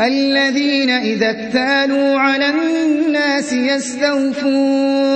الَّذِينَ إِذَا اكْتَالُوا عَلَى النَّاسِ يَسْتَوْفُونَ.